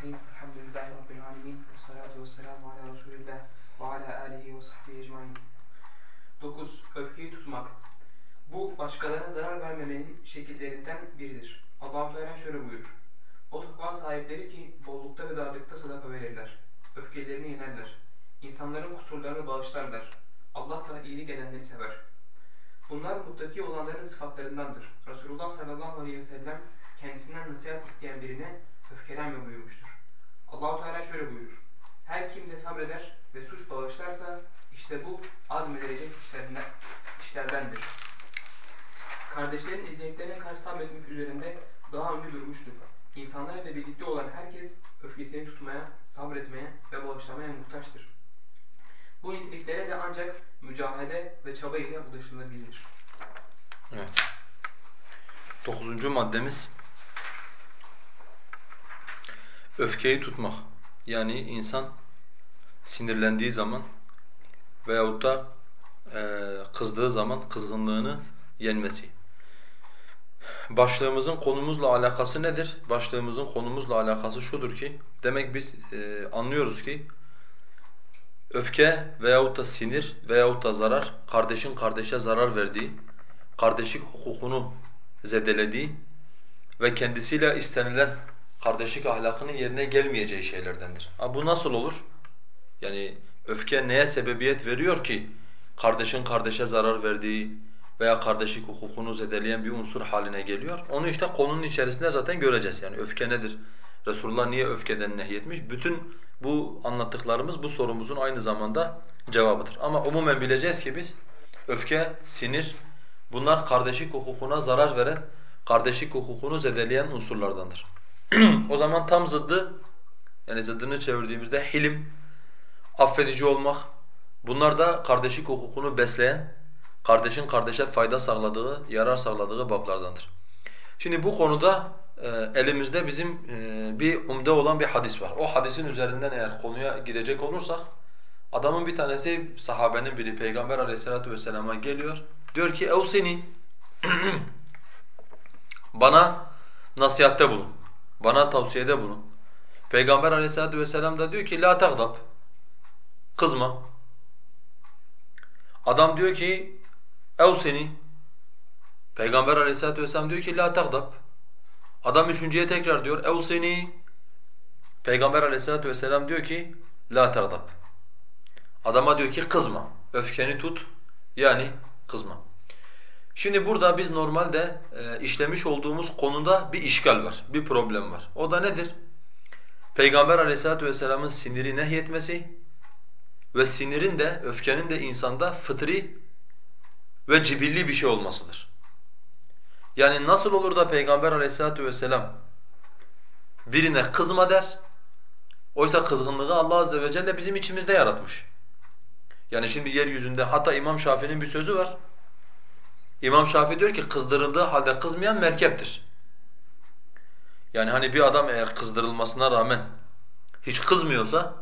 Bismillahirrahmanirrahim. Elhamdülillahi Rabbil alemin. Ve salatu ve selamu ala Resulillah ve ala alihi ve sahbihi ecmain. 9. Öfkeyi tutmak. Bu başkalarına zarar vermemenin şekillerinden biridir. Allah-u Teala şöyle buyurur. O takva sahipleri ki bollukta ve darlıkta sadaka verirler. Öfkelerini yenerler. İnsanların kusurlarını bağışlarlar. Allah da iyilik edenleri sever. Bunlar muttaki olanların sıfatlarındandır. Resulullah sallallahu aleyhi ve sellem kendisinden nasihat isteyen birine öfkelenme buyurmuştur. Allahu Teala şöyle buyurur. Her kim de sabreder ve suç bağışlarsa işte bu azmedilecek işlerden, işlerdendir. Kardeşlerin eziyetlerine karşı sabretmek üzerinde daha önce durmuştuk. İnsanlarla birlikte olan herkes öfkesini tutmaya, sabretmeye ve bağışlamaya muhtaçtır. Bu niteliklere de ancak mücahede ve çaba ile ulaşılabilir. Evet. Dokuzuncu maddemiz öfkeyi tutmak. Yani insan sinirlendiği zaman veyahut da e, kızdığı zaman kızgınlığını yenmesi. Başlığımızın konumuzla alakası nedir? Başlığımızın konumuzla alakası şudur ki, demek biz e, anlıyoruz ki öfke veyahut da sinir veyahut da zarar, kardeşin kardeşe zarar verdiği, kardeşlik hukukunu zedelediği ve kendisiyle istenilen kardeşlik ahlakının yerine gelmeyeceği şeylerdendir. Ha, bu nasıl olur? Yani öfke neye sebebiyet veriyor ki kardeşin kardeşe zarar verdiği veya kardeşlik hukukunu zedeleyen bir unsur haline geliyor? Onu işte konunun içerisinde zaten göreceğiz. Yani öfke nedir? Resulullah niye öfkeden nehyetmiş? Bütün bu anlattıklarımız bu sorumuzun aynı zamanda cevabıdır. Ama umumen bileceğiz ki biz öfke, sinir bunlar kardeşlik hukukuna zarar veren, kardeşlik hukukunu zedeleyen unsurlardandır. O zaman tam zıddı, yani zıddını çevirdiğimizde hilim, affedici olmak, bunlar da kardeşlik hukukunu besleyen, kardeşin kardeşe fayda sağladığı, yarar sağladığı bablardandır. Şimdi bu konuda e, elimizde bizim e, bir umde olan bir hadis var. O hadisin üzerinden eğer konuya girecek olursak, adamın bir tanesi sahabenin biri Peygamber aleyhissalatu vesselama geliyor. Diyor ki, seni bana nasihatte bulun. Bana tavsiyede bulun. Peygamber aleyhissalatu vesselam da diyor ki la tagdab. Kızma. Adam diyor ki ev seni. Peygamber aleyhissalatu vesselam diyor ki la tagdab. Adam üçüncüye tekrar diyor ev seni. Peygamber aleyhissalatu vesselam diyor ki la tagdab. Adama diyor ki kızma. Öfkeni tut. Yani kızma. Şimdi burada biz normalde e, işlemiş olduğumuz konuda bir işgal var, bir problem var. O da nedir? Peygamber aleyhissalatu vesselamın siniri nehyetmesi ve sinirin de, öfkenin de insanda fıtri ve cibilli bir şey olmasıdır. Yani nasıl olur da Peygamber aleyhissalatu vesselam birine kızma der, oysa kızgınlığı Allah azze ve celle bizim içimizde yaratmış. Yani şimdi yeryüzünde hatta İmam Şafii'nin bir sözü var. İmam Şafii diyor ki kızdırıldığı halde kızmayan merkeptir. Yani hani bir adam eğer kızdırılmasına rağmen hiç kızmıyorsa,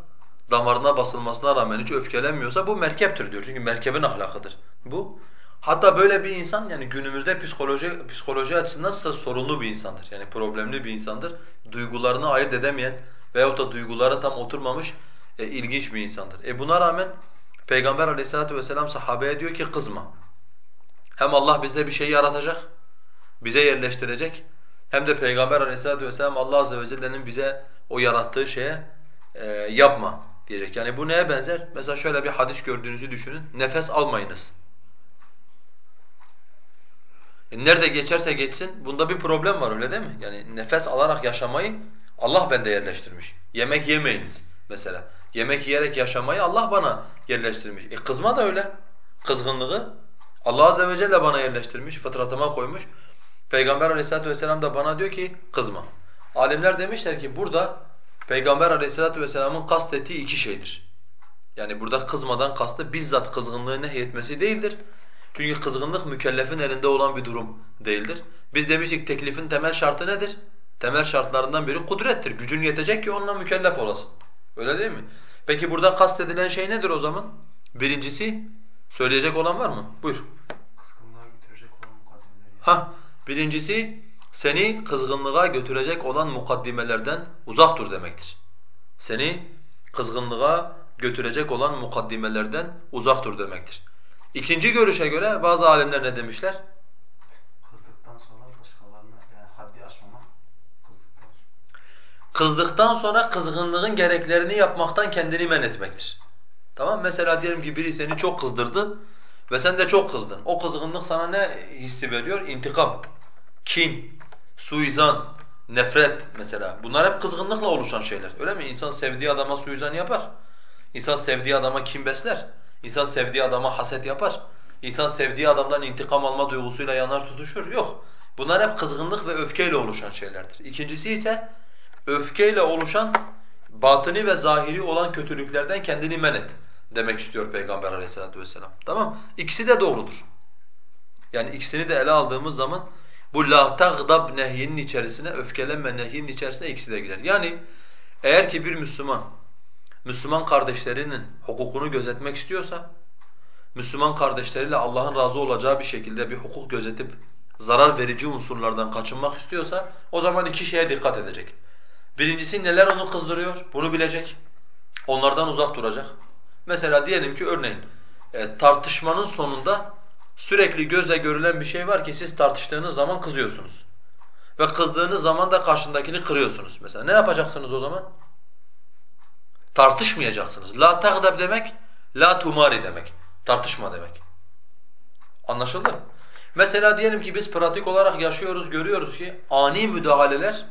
damarına basılmasına rağmen hiç öfkelenmiyorsa bu merkeptir diyor. Çünkü merkebin ahlakıdır bu. Hatta böyle bir insan yani günümüzde psikoloji psikoloji açısından sorunlu bir insandır. Yani problemli bir insandır. Duygularını ayırt edemeyen veyahut da duyguları tam oturmamış e, ilginç bir insandır. E buna rağmen Peygamber aleyhissalatu vesselam sahabeye diyor ki kızma. Hem Allah bizde bir şey yaratacak, bize yerleştirecek. Hem de Peygamber aleyhissalatu vesselam Allah azze ve celle'nin bize o yarattığı şeye e, yapma diyecek. Yani bu neye benzer? Mesela şöyle bir hadis gördüğünüzü düşünün. Nefes almayınız. E nerede geçerse geçsin bunda bir problem var öyle değil mi? Yani nefes alarak yaşamayı Allah bende yerleştirmiş. Yemek yemeyiniz mesela. Yemek yiyerek yaşamayı Allah bana yerleştirmiş. E kızma da öyle. Kızgınlığı Allah azze ve celle bana yerleştirmiş, fıtratıma koymuş. Peygamber aleyhissalatu vesselam da bana diyor ki kızma. Alimler demişler ki burada Peygamber aleyhissalatu vesselamın kastettiği iki şeydir. Yani burada kızmadan kastı bizzat kızgınlığı nehyetmesi değildir. Çünkü kızgınlık mükellefin elinde olan bir durum değildir. Biz demiştik teklifin temel şartı nedir? Temel şartlarından biri kudrettir. Gücün yetecek ki onunla mükellef olasın. Öyle değil mi? Peki burada kastedilen şey nedir o zaman? Birincisi Söyleyecek olan var mı? Buyur. Kıskınlığa götürecek olan mukaddemeleri. Ha, birincisi seni kızgınlığa götürecek olan mukaddimelerden uzak dur demektir. Seni kızgınlığa götürecek olan mukaddimelerden uzak dur demektir. İkinci görüşe göre bazı alimler ne demişler? Kızdıktan sonra başkalarına yani haddi aşmamak kızdıktan sonra. Kızdıktan sonra kızgınlığın gereklerini yapmaktan kendini men etmektir. Tamam Mesela diyelim ki biri seni çok kızdırdı ve sen de çok kızdın. O kızgınlık sana ne hissi veriyor? İntikam, kin, suizan, nefret mesela. Bunlar hep kızgınlıkla oluşan şeyler. Öyle mi? İnsan sevdiği adama suizan yapar. İnsan sevdiği adama kin besler. İnsan sevdiği adama haset yapar. İnsan sevdiği adamdan intikam alma duygusuyla yanar tutuşur. Yok. Bunlar hep kızgınlık ve öfkeyle oluşan şeylerdir. İkincisi ise öfkeyle oluşan batını ve zahiri olan kötülüklerden kendini men et demek istiyor Peygamber aleyhissalatu vesselam. Tamam İkisi de doğrudur. Yani ikisini de ele aldığımız zaman bu la tagdab nehyinin içerisine, öfkelenme nehyinin içerisine ikisi de girer. Yani eğer ki bir Müslüman, Müslüman kardeşlerinin hukukunu gözetmek istiyorsa, Müslüman kardeşleriyle Allah'ın razı olacağı bir şekilde bir hukuk gözetip zarar verici unsurlardan kaçınmak istiyorsa o zaman iki şeye dikkat edecek. Birincisi neler onu kızdırıyor bunu bilecek. Onlardan uzak duracak. Mesela diyelim ki örneğin e, tartışmanın sonunda sürekli gözle görülen bir şey var ki siz tartıştığınız zaman kızıyorsunuz. Ve kızdığınız zaman da karşındakini kırıyorsunuz mesela. Ne yapacaksınız o zaman? Tartışmayacaksınız. La tagdab demek, la tumari demek. Tartışma demek. Anlaşıldı? Mesela diyelim ki biz pratik olarak yaşıyoruz, görüyoruz ki ani müdahaleler,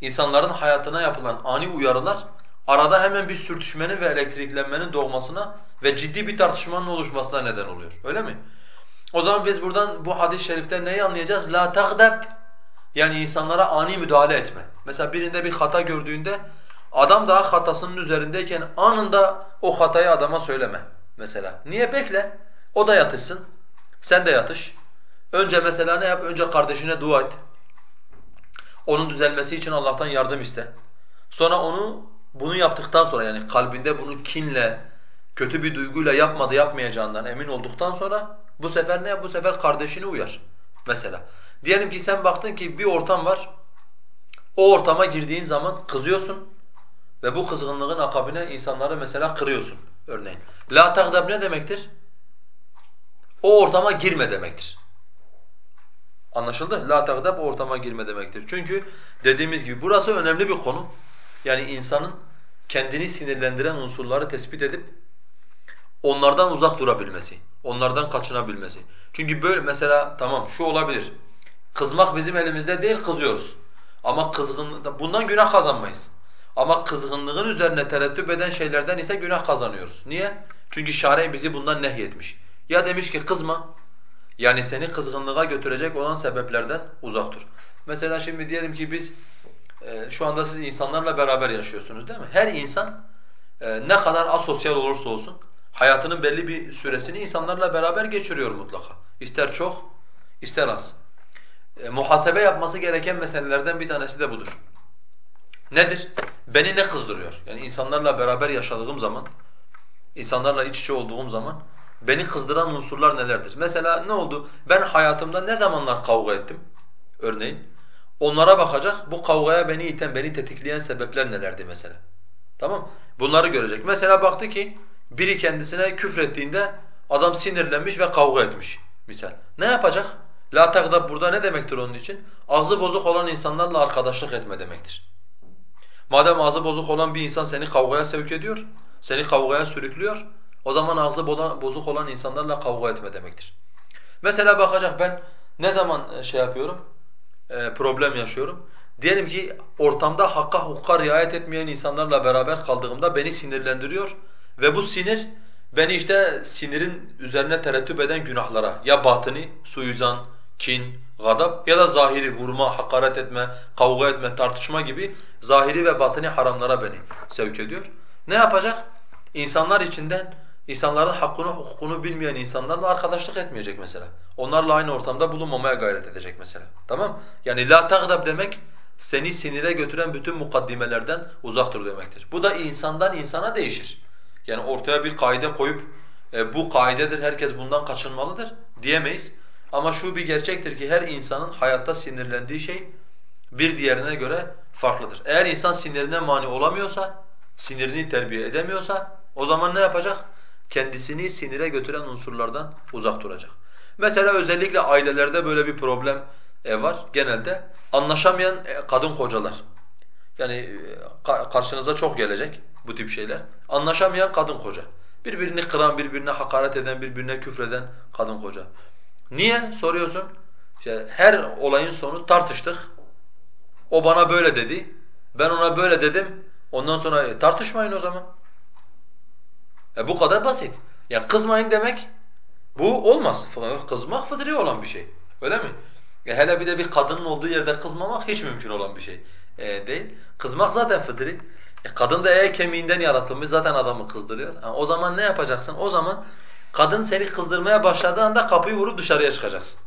insanların hayatına yapılan ani uyarılar arada hemen bir sürtüşmenin ve elektriklenmenin doğmasına ve ciddi bir tartışmanın oluşmasına neden oluyor. Öyle mi? O zaman biz buradan bu hadis-i şeriften neyi anlayacağız? La tagdab yani insanlara ani müdahale etme. Mesela birinde bir hata gördüğünde adam daha hatasının üzerindeyken anında o hatayı adama söyleme mesela. Niye bekle? O da yatışsın. Sen de yatış. Önce mesela ne yap? Önce kardeşine dua et. Onun düzelmesi için Allah'tan yardım iste. Sonra onu bunu yaptıktan sonra yani kalbinde bunu kinle, kötü bir duyguyla yapmadı yapmayacağından emin olduktan sonra bu sefer ne yap? Bu sefer kardeşini uyar mesela. Diyelim ki sen baktın ki bir ortam var. O ortama girdiğin zaman kızıyorsun ve bu kızgınlığın akabine insanları mesela kırıyorsun örneğin. La tagdab ne demektir? O ortama girme demektir. Anlaşıldı? La tagdab ortama girme demektir. Çünkü dediğimiz gibi burası önemli bir konu. Yani insanın kendini sinirlendiren unsurları tespit edip onlardan uzak durabilmesi, onlardan kaçınabilmesi. Çünkü böyle mesela tamam şu olabilir. Kızmak bizim elimizde değil, kızıyoruz. Ama kızgın bundan günah kazanmayız. Ama kızgınlığın üzerine tereddüt eden şeylerden ise günah kazanıyoruz. Niye? Çünkü şari bizi bundan nehyetmiş. Ya demiş ki kızma. Yani seni kızgınlığa götürecek olan sebeplerden uzak dur. Mesela şimdi diyelim ki biz e, şu anda siz insanlarla beraber yaşıyorsunuz değil mi? Her insan e, ne kadar asosyal olursa olsun hayatının belli bir süresini insanlarla beraber geçiriyor mutlaka. İster çok, ister az. E, muhasebe yapması gereken meselelerden bir tanesi de budur. Nedir? Beni ne kızdırıyor? Yani insanlarla beraber yaşadığım zaman, insanlarla iç içe olduğum zaman beni kızdıran unsurlar nelerdir? Mesela ne oldu? Ben hayatımda ne zamanlar kavga ettim? Örneğin. Onlara bakacak, bu kavgaya beni iten, beni tetikleyen sebepler nelerdi mesela? Tamam Bunları görecek. Mesela baktı ki biri kendisine küfrettiğinde adam sinirlenmiş ve kavga etmiş misal. Ne yapacak? La tagdab burada ne demektir onun için? Ağzı bozuk olan insanlarla arkadaşlık etme demektir. Madem ağzı bozuk olan bir insan seni kavgaya sevk ediyor, seni kavgaya sürüklüyor, o zaman ağzı bozuk olan insanlarla kavga etme demektir. Mesela bakacak ben ne zaman e, şey yapıyorum, problem yaşıyorum. Diyelim ki ortamda hakka hukuka riayet etmeyen insanlarla beraber kaldığımda beni sinirlendiriyor ve bu sinir beni işte sinirin üzerine terettüp eden günahlara ya batını, suizan, kin, gadab ya da zahiri vurma, hakaret etme, kavga etme, tartışma gibi zahiri ve batını haramlara beni sevk ediyor. Ne yapacak? İnsanlar içinden insanların hakkını, hukukunu bilmeyen insanlarla arkadaşlık etmeyecek mesela. Onlarla aynı ortamda bulunmamaya gayret edecek mesela. Tamam? Yani la tagdab demek seni sinire götüren bütün mukaddimelerden uzak dur demektir. Bu da insandan insana değişir. Yani ortaya bir kaide koyup e, bu kaidedir, herkes bundan kaçınmalıdır diyemeyiz. Ama şu bir gerçektir ki her insanın hayatta sinirlendiği şey bir diğerine göre farklıdır. Eğer insan sinirine mani olamıyorsa, sinirini terbiye edemiyorsa o zaman ne yapacak? Kendisini sinire götüren unsurlardan uzak duracak. Mesela özellikle ailelerde böyle bir problem e, var genelde. Anlaşamayan e, kadın kocalar. Yani e, karşınıza çok gelecek bu tip şeyler. Anlaşamayan kadın koca. Birbirini kıran, birbirine hakaret eden, birbirine küfreden kadın koca. Niye soruyorsun? İşte her olayın sonu tartıştık. O bana böyle dedi, ben ona böyle dedim. Ondan sonra tartışmayın o zaman. E bu kadar basit. Ya kızmayın demek bu olmaz. Kızmak fıtri olan bir şey. Öyle mi? E hele bir de bir kadının olduğu yerde kızmamak hiç mümkün olan bir şey e, değil. Kızmak zaten fıtri. E, kadın da eğer kemiğinden yaratılmış zaten adamı kızdırıyor. Yani o zaman ne yapacaksın? O zaman kadın seni kızdırmaya başladığı anda kapıyı vurup dışarıya çıkacaksın.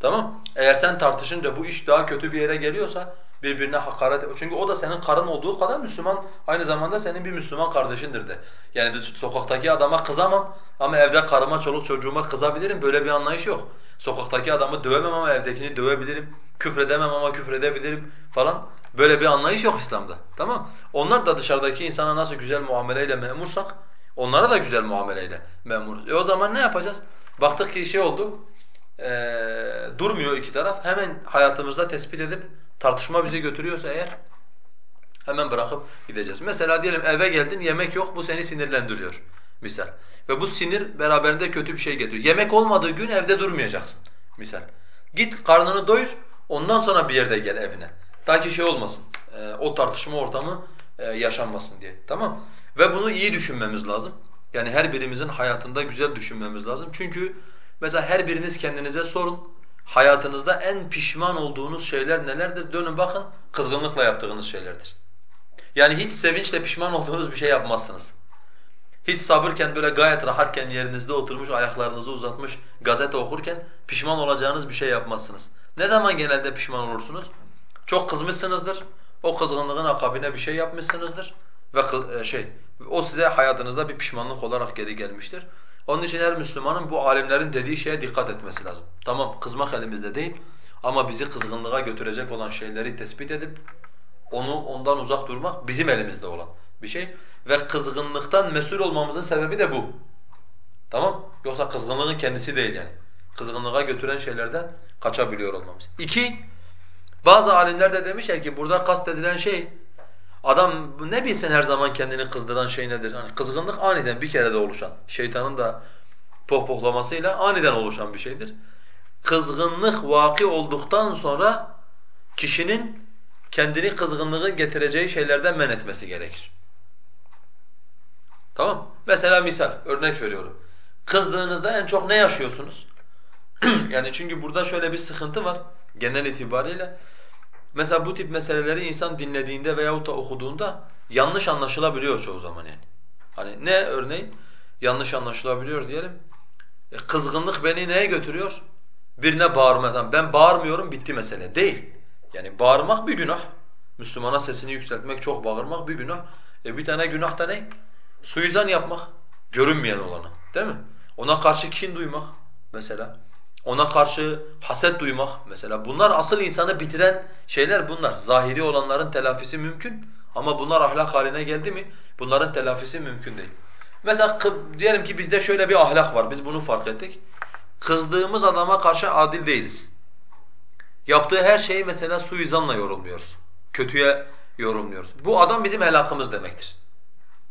Tamam? Eğer sen tartışınca bu iş daha kötü bir yere geliyorsa birbirine hakaret çünkü o da senin karın olduğu kadar Müslüman aynı zamanda senin bir Müslüman kardeşindir de. Yani sokaktaki adama kızamam ama evde karıma, çoluk çocuğuma kızabilirim. Böyle bir anlayış yok. Sokaktaki adamı dövemem ama evdekini dövebilirim. Küfredemem ama küfredebilirim falan. Böyle bir anlayış yok İslam'da. Tamam? Onlar da dışarıdaki insana nasıl güzel muameleyle memursak onlara da güzel muameleyle memuruz. E o zaman ne yapacağız? Baktık ki şey oldu. Ee, durmuyor iki taraf. Hemen hayatımızda tespit edip tartışma bizi götürüyorsa eğer hemen bırakıp gideceğiz. Mesela diyelim eve geldin yemek yok bu seni sinirlendiriyor misal. Ve bu sinir beraberinde kötü bir şey getiriyor. Yemek olmadığı gün evde durmayacaksın misal. Git karnını doyur ondan sonra bir yerde gel evine. Ta ki şey olmasın e, o tartışma ortamı e, yaşanmasın diye tamam Ve bunu iyi düşünmemiz lazım. Yani her birimizin hayatında güzel düşünmemiz lazım. Çünkü mesela her biriniz kendinize sorun hayatınızda en pişman olduğunuz şeyler nelerdir? Dönün bakın, kızgınlıkla yaptığınız şeylerdir. Yani hiç sevinçle pişman olduğunuz bir şey yapmazsınız. Hiç sabırken böyle gayet rahatken yerinizde oturmuş, ayaklarınızı uzatmış, gazete okurken pişman olacağınız bir şey yapmazsınız. Ne zaman genelde pişman olursunuz? Çok kızmışsınızdır, o kızgınlığın akabine bir şey yapmışsınızdır ve e, şey, o size hayatınızda bir pişmanlık olarak geri gelmiştir. Onun için her Müslümanın bu alimlerin dediği şeye dikkat etmesi lazım. Tamam kızmak elimizde değil ama bizi kızgınlığa götürecek olan şeyleri tespit edip onu ondan uzak durmak bizim elimizde olan bir şey. Ve kızgınlıktan mesul olmamızın sebebi de bu. Tamam? Yoksa kızgınlığın kendisi değil yani. Kızgınlığa götüren şeylerden kaçabiliyor olmamız. İki, bazı alimler de demişler ki burada kastedilen şey Adam ne bilsin her zaman kendini kızdıran şey nedir? Hani kızgınlık aniden bir kere de oluşan, şeytanın da pohpohlamasıyla aniden oluşan bir şeydir. Kızgınlık vaki olduktan sonra kişinin kendini kızgınlığı getireceği şeylerden men etmesi gerekir. Tamam? Mesela misal, örnek veriyorum. Kızdığınızda en çok ne yaşıyorsunuz? yani çünkü burada şöyle bir sıkıntı var genel itibariyle. Mesela bu tip meseleleri insan dinlediğinde veyahut da okuduğunda yanlış anlaşılabiliyor çoğu zaman yani. Hani ne örneğin? Yanlış anlaşılabiliyor diyelim. E, kızgınlık beni neye götürüyor? Birine bağırma. Ben bağırmıyorum bitti mesele. Değil. Yani bağırmak bir günah. Müslümana sesini yükseltmek, çok bağırmak bir günah. E bir tane günah da ne? Suizan yapmak. Görünmeyen olanı. Değil mi? Ona karşı kin duymak mesela. Ona karşı haset duymak mesela. Bunlar asıl insanı bitiren şeyler bunlar. Zahiri olanların telafisi mümkün ama bunlar ahlak haline geldi mi bunların telafisi mümkün değil. Mesela diyelim ki bizde şöyle bir ahlak var. Biz bunu fark ettik. Kızdığımız adama karşı adil değiliz. Yaptığı her şeyi mesela suizanla yorumluyoruz. Kötüye yorumluyoruz. Bu adam bizim helakımız demektir.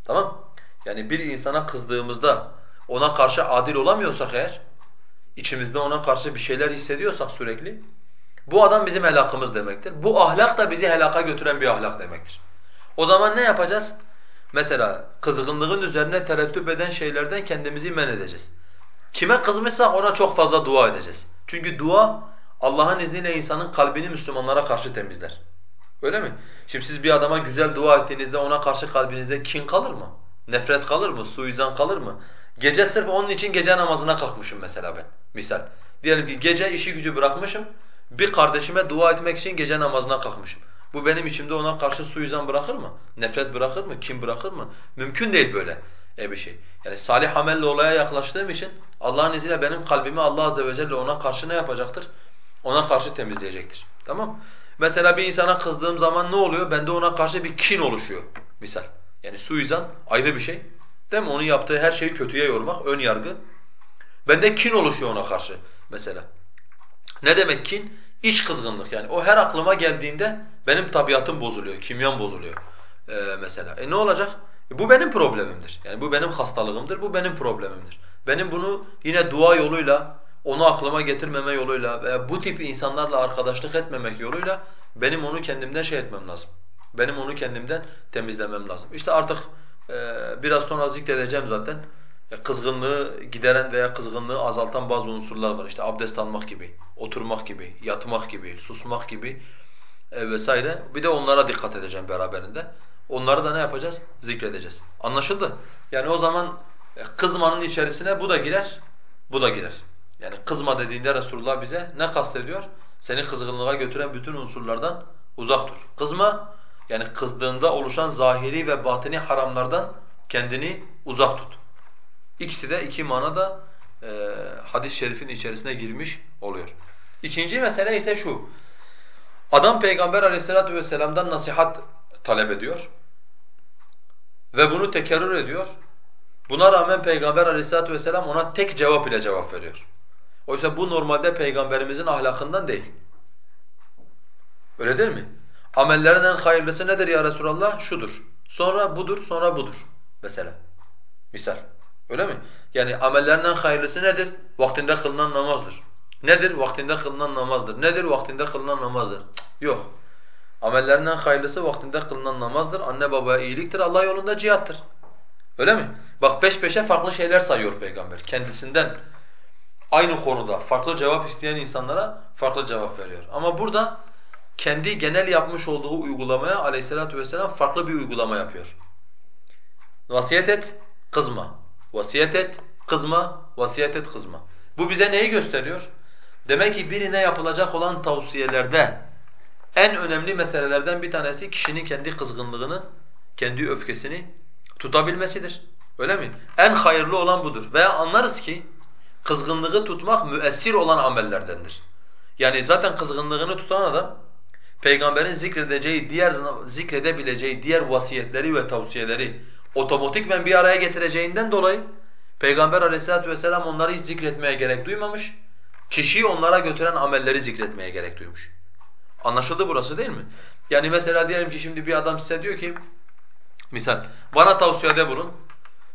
Tamam? Yani bir insana kızdığımızda ona karşı adil olamıyorsak eğer içimizde ona karşı bir şeyler hissediyorsak sürekli bu adam bizim helakımız demektir. Bu ahlak da bizi helaka götüren bir ahlak demektir. O zaman ne yapacağız? Mesela kızgınlığın üzerine terettüp eden şeylerden kendimizi men edeceğiz. Kime kızmışsak ona çok fazla dua edeceğiz. Çünkü dua Allah'ın izniyle insanın kalbini Müslümanlara karşı temizler. Öyle mi? Şimdi siz bir adama güzel dua ettiğinizde ona karşı kalbinizde kin kalır mı? Nefret kalır mı? Suizan kalır mı? Gece sırf onun için gece namazına kalkmışım mesela ben. Misal. Diyelim ki gece işi gücü bırakmışım. Bir kardeşime dua etmek için gece namazına kalkmışım. Bu benim içimde ona karşı suizan bırakır mı? Nefret bırakır mı? Kim bırakır mı? Mümkün değil böyle. e bir şey. Yani salih amelle olaya yaklaştığım için Allah'ın izniyle benim kalbimi Allah azze ve celle ona karşı ne yapacaktır? Ona karşı temizleyecektir. Tamam Mesela bir insana kızdığım zaman ne oluyor? Bende ona karşı bir kin oluşuyor misal. Yani suizan ayrı bir şey. Değil mi? Onun yaptığı her şeyi kötüye yormak, ön yargı. Bende kin oluşuyor ona karşı mesela. Ne demek kin? İç kızgınlık yani. O her aklıma geldiğinde benim tabiatım bozuluyor, kimyam bozuluyor ee, mesela. E ne olacak? E bu benim problemimdir. Yani bu benim hastalığımdır, bu benim problemimdir. Benim bunu yine dua yoluyla, onu aklıma getirmeme yoluyla veya bu tip insanlarla arkadaşlık etmemek yoluyla benim onu kendimden şey etmem lazım. Benim onu kendimden temizlemem lazım. İşte artık e, biraz sonra zikredeceğim zaten. Kızgınlığı gideren veya kızgınlığı azaltan bazı unsurlar var. İşte abdest almak gibi, oturmak gibi, yatmak gibi, susmak gibi e, vesaire. Bir de onlara dikkat edeceğim beraberinde. Onları da ne yapacağız? Zikredeceğiz. Anlaşıldı? Yani o zaman e, kızmanın içerisine bu da girer, bu da girer. Yani kızma dediğinde Resulullah bize ne kastediyor? Seni kızgınlığa götüren bütün unsurlardan uzak dur. Kızma, yani kızdığında oluşan zahiri ve batini haramlardan kendini uzak tut. İkisi de iki manada e, hadis-i şerifin içerisine girmiş oluyor. İkinci mesele ise şu. Adam Peygamber aleyhissalatu vesselam'dan nasihat talep ediyor. Ve bunu tekerrür ediyor. Buna rağmen Peygamber aleyhissalatu vesselam ona tek cevap ile cevap veriyor. Oysa bu normalde Peygamberimizin ahlakından değil. Öyle değil mi? Amellerin en hayırlısı nedir ya Resulallah? Şudur. Sonra budur, sonra budur. Mesela. Misal. Öyle mi? Yani amellerin en hayırlısı nedir? Vaktinde kılınan namazdır. Nedir? Vaktinde kılınan namazdır. Nedir? Vaktinde kılınan namazdır. Yok. Amellerin en hayırlısı vaktinde kılınan namazdır. Anne babaya iyiliktir. Allah yolunda cihattır. Öyle mi? Bak peş peşe farklı şeyler sayıyor Peygamber. Kendisinden aynı konuda farklı cevap isteyen insanlara farklı cevap veriyor. Ama burada kendi genel yapmış olduğu uygulamaya aleyhissalatu vesselam farklı bir uygulama yapıyor. Vasiyet et, kızma. Vasiyet et, kızma. Vasiyet et, kızma. Bu bize neyi gösteriyor? Demek ki birine yapılacak olan tavsiyelerde en önemli meselelerden bir tanesi kişinin kendi kızgınlığını, kendi öfkesini tutabilmesidir. Öyle mi? En hayırlı olan budur. Veya anlarız ki kızgınlığı tutmak müessir olan amellerdendir. Yani zaten kızgınlığını tutan adam peygamberin zikredeceği diğer zikredebileceği diğer vasiyetleri ve tavsiyeleri otomatikmen bir araya getireceğinden dolayı Peygamber aleyhissalatu vesselam onları hiç zikretmeye gerek duymamış. Kişiyi onlara götüren amelleri zikretmeye gerek duymuş. Anlaşıldı burası değil mi? Yani mesela diyelim ki şimdi bir adam size diyor ki misal bana tavsiyede bulun.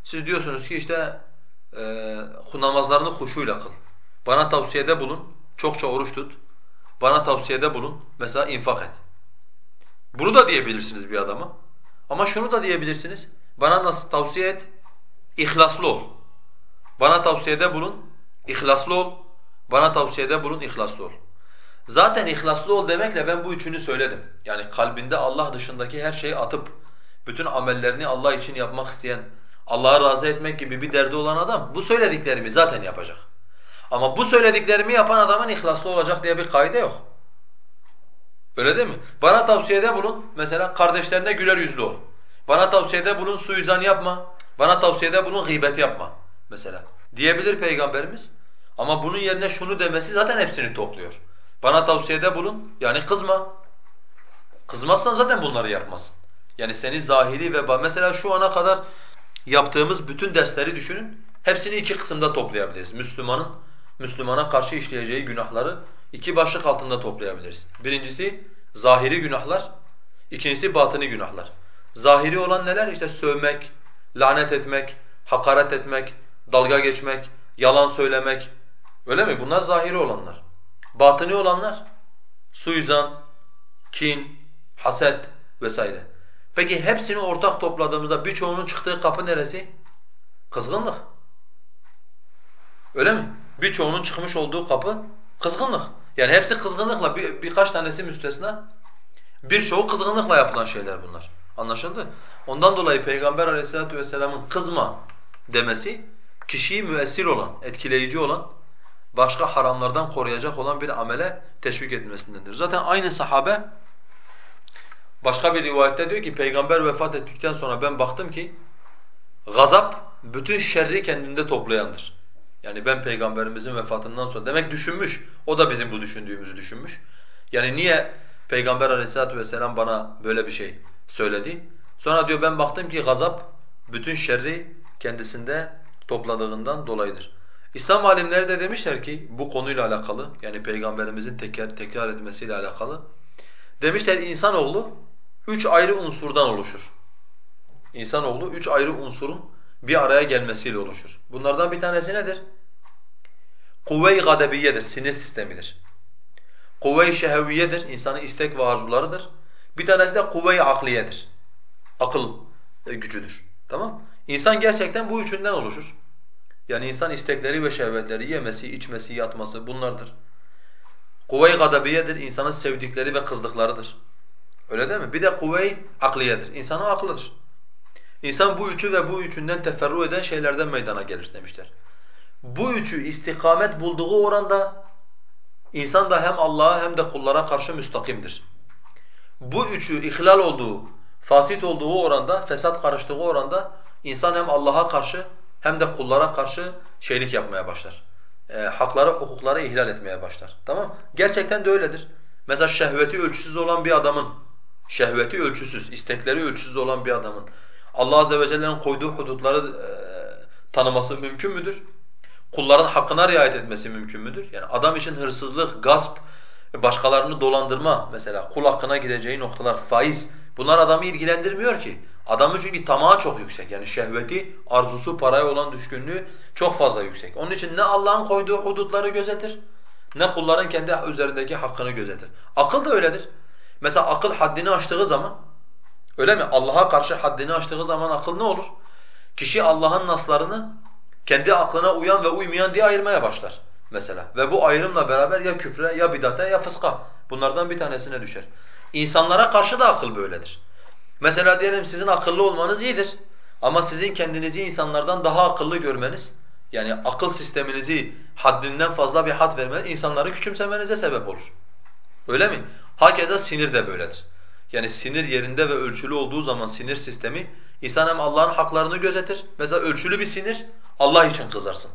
Siz diyorsunuz ki işte e, namazlarını huşuyla kıl. Bana tavsiyede bulun. Çokça oruç tut. Bana tavsiyede bulun. Mesela infak et. Bunu da diyebilirsiniz bir adama. Ama şunu da diyebilirsiniz. Bana nasıl tavsiye et? İhlaslı ol. Bana tavsiyede bulun. İhlaslı ol. Bana tavsiyede bulun. İhlaslı ol. Zaten ihlaslı ol demekle ben bu üçünü söyledim. Yani kalbinde Allah dışındaki her şeyi atıp bütün amellerini Allah için yapmak isteyen, Allah'ı razı etmek gibi bir derdi olan adam bu söylediklerimi zaten yapacak. Ama bu söylediklerimi yapan adamın ihlaslı olacak diye bir kaide yok. Öyle değil mi? Bana tavsiyede bulun. Mesela kardeşlerine güler yüzlü ol. Bana tavsiyede bulun suizan yapma. Bana tavsiyede bulun gıybet yapma mesela. Diyebilir Peygamberimiz. Ama bunun yerine şunu demesi zaten hepsini topluyor. Bana tavsiyede bulun yani kızma. Kızmazsan zaten bunları yapmazsın. Yani seni zahiri ve mesela şu ana kadar yaptığımız bütün dersleri düşünün. Hepsini iki kısımda toplayabiliriz. Müslümanın Müslümana karşı işleyeceği günahları iki başlık altında toplayabiliriz. Birincisi zahiri günahlar, ikincisi batını günahlar. Zahiri olan neler? İşte sövmek, lanet etmek, hakaret etmek, dalga geçmek, yalan söylemek. Öyle mi? Bunlar zahiri olanlar. Batını olanlar suizan, kin, haset vesaire. Peki hepsini ortak topladığımızda birçoğunun çıktığı kapı neresi? Kızgınlık. Öyle mi? Birçoğunun çıkmış olduğu kapı kızgınlık. Yani hepsi kızgınlıkla bir, birkaç tanesi müstesna. Birçoğu kızgınlıkla yapılan şeyler bunlar. Anlaşıldı? Ondan dolayı Peygamber Aleyhisselatü vesselamın kızma demesi kişiyi müessir olan, etkileyici olan, başka haramlardan koruyacak olan bir amele teşvik etmesindendir. Zaten aynı sahabe başka bir rivayette diyor ki Peygamber vefat ettikten sonra ben baktım ki gazap bütün şerri kendinde toplayandır. Yani ben peygamberimizin vefatından sonra demek düşünmüş. O da bizim bu düşündüğümüzü düşünmüş. Yani niye peygamber aleyhissalatu vesselam bana böyle bir şey söyledi? Sonra diyor ben baktım ki gazap bütün şerri kendisinde topladığından dolayıdır. İslam alimleri de demişler ki bu konuyla alakalı yani peygamberimizin tekrar, tekrar etmesiyle alakalı. Demişler insanoğlu üç ayrı unsurdan oluşur. İnsanoğlu üç ayrı unsurun bir araya gelmesiyle oluşur. Bunlardan bir tanesi nedir? Kuvve-i gadebiyedir, sinir sistemidir. Kuvve-i şehviyedir, insanın istek ve arzularıdır. Bir tanesi de kuvve-i akliyedir. Akıl gücüdür. Tamam? İnsan gerçekten bu üçünden oluşur. Yani insan istekleri ve şehvetleri, yemesi, içmesi, yatması bunlardır. Kuvve-i gadabiyedir, insanın sevdikleri ve kızdıklarıdır. Öyle değil mi? Bir de kuvve-i akliyedir, insanın aklıdır. İnsan bu üçü ve bu üçünden teferru eden şeylerden meydana gelir demişler. Bu üçü istikamet bulduğu oranda insan da hem Allah'a hem de kullara karşı müstakimdir. Bu üçü ihlal olduğu, fasit olduğu oranda, fesat karıştığı oranda insan hem Allah'a karşı hem de kullara karşı şeylik yapmaya başlar. E, hakları, hukukları ihlal etmeye başlar. Tamam Gerçekten de öyledir. Mesela şehveti ölçüsüz olan bir adamın, şehveti ölçüsüz, istekleri ölçüsüz olan bir adamın Allah azze ve celle'nin koyduğu hudutları e, tanıması mümkün müdür? Kulların hakkına riayet etmesi mümkün müdür? Yani adam için hırsızlık, gasp, başkalarını dolandırma mesela kul hakkına gideceği noktalar, faiz bunlar adamı ilgilendirmiyor ki. Adamın çünkü tamağı çok yüksek. Yani şehveti, arzusu, paraya olan düşkünlüğü çok fazla yüksek. Onun için ne Allah'ın koyduğu hudutları gözetir, ne kulların kendi üzerindeki hakkını gözetir. Akıl da öyledir. Mesela akıl haddini aştığı zaman, öyle mi? Allah'a karşı haddini aştığı zaman akıl ne olur? Kişi Allah'ın naslarını kendi aklına uyan ve uymayan diye ayırmaya başlar mesela. Ve bu ayrımla beraber ya küfre, ya bidate, ya fıska. Bunlardan bir tanesine düşer. İnsanlara karşı da akıl böyledir. Mesela diyelim sizin akıllı olmanız iyidir. Ama sizin kendinizi insanlardan daha akıllı görmeniz, yani akıl sisteminizi haddinden fazla bir had vermeniz insanları küçümsemenize sebep olur. Öyle mi? Hakeza sinir de böyledir. Yani sinir yerinde ve ölçülü olduğu zaman sinir sistemi insan hem Allah'ın haklarını gözetir. Mesela ölçülü bir sinir Allah için kızarsın.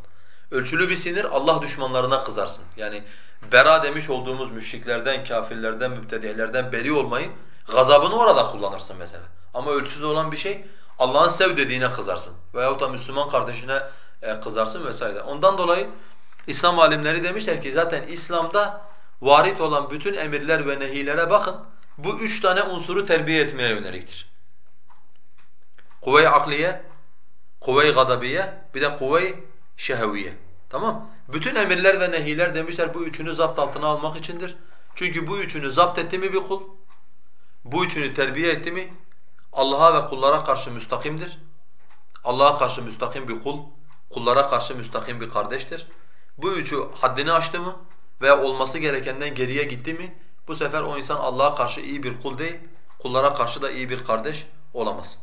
Ölçülü bir sinir Allah düşmanlarına kızarsın. Yani bera demiş olduğumuz müşriklerden, kafirlerden, mübtedilerden beri olmayı Gazabını orada kullanırsın mesela. Ama ölçüsüz olan bir şey Allah'ın sev dediğine kızarsın. Veyahut da Müslüman kardeşine e, kızarsın vesaire. Ondan dolayı İslam alimleri demişler ki zaten İslam'da varit olan bütün emirler ve nehilere bakın. Bu üç tane unsuru terbiye etmeye yöneliktir. Kuvve-i akliye, kuvve-i gadabiye, bir de kuvve-i şehviye. Tamam? Bütün emirler ve nehiler demişler bu üçünü zapt altına almak içindir. Çünkü bu üçünü zapt etti mi bir kul, bu üçünü terbiye etti mi Allah'a ve kullara karşı müstakimdir. Allah'a karşı müstakim bir kul, kullara karşı müstakim bir kardeştir. Bu üçü haddini aştı mı veya olması gerekenden geriye gitti mi bu sefer o insan Allah'a karşı iyi bir kul değil, kullara karşı da iyi bir kardeş olamaz.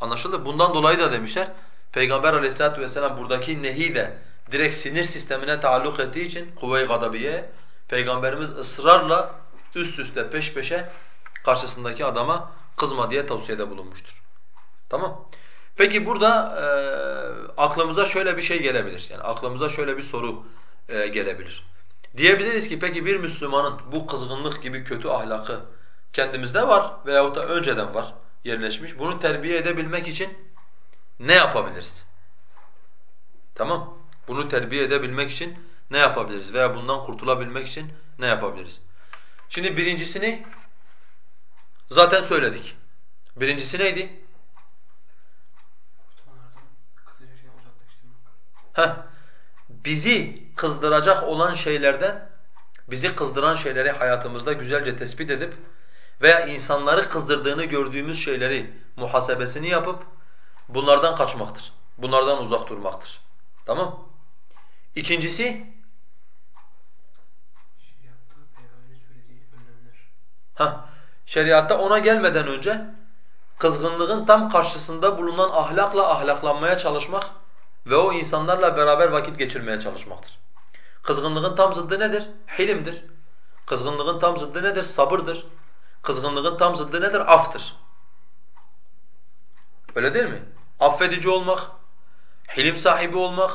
Anlaşıldı? Bundan dolayı da demişler, Peygamber aleyhissalatu vesselam buradaki nehi de direkt sinir sistemine taalluk ettiği için kuvve-i gadabiye, Peygamberimiz ısrarla üst üste peş peşe karşısındaki adama kızma diye tavsiyede bulunmuştur. Tamam? Peki burada e, aklımıza şöyle bir şey gelebilir. Yani aklımıza şöyle bir soru e, gelebilir. Diyebiliriz ki peki bir Müslümanın bu kızgınlık gibi kötü ahlakı kendimizde var veyahut da önceden var, yerleşmiş. Bunu terbiye edebilmek için ne yapabiliriz? Tamam? Bunu terbiye edebilmek için ne yapabiliriz veya bundan kurtulabilmek için ne yapabiliriz? Şimdi birincisini Zaten söyledik. Birincisi neydi? Heh. Bizi kızdıracak olan şeylerden, bizi kızdıran şeyleri hayatımızda güzelce tespit edip veya insanları kızdırdığını gördüğümüz şeyleri muhasebesini yapıp bunlardan kaçmaktır. Bunlardan uzak durmaktır. Tamam? İkincisi Ha, Şeriatta ona gelmeden önce kızgınlığın tam karşısında bulunan ahlakla ahlaklanmaya çalışmak ve o insanlarla beraber vakit geçirmeye çalışmaktır. Kızgınlığın tam zıddı nedir? Hilimdir. Kızgınlığın tam zıddı nedir? Sabırdır. Kızgınlığın tam zıddı nedir? Aftır. Öyle değil mi? Affedici olmak, hilim sahibi olmak,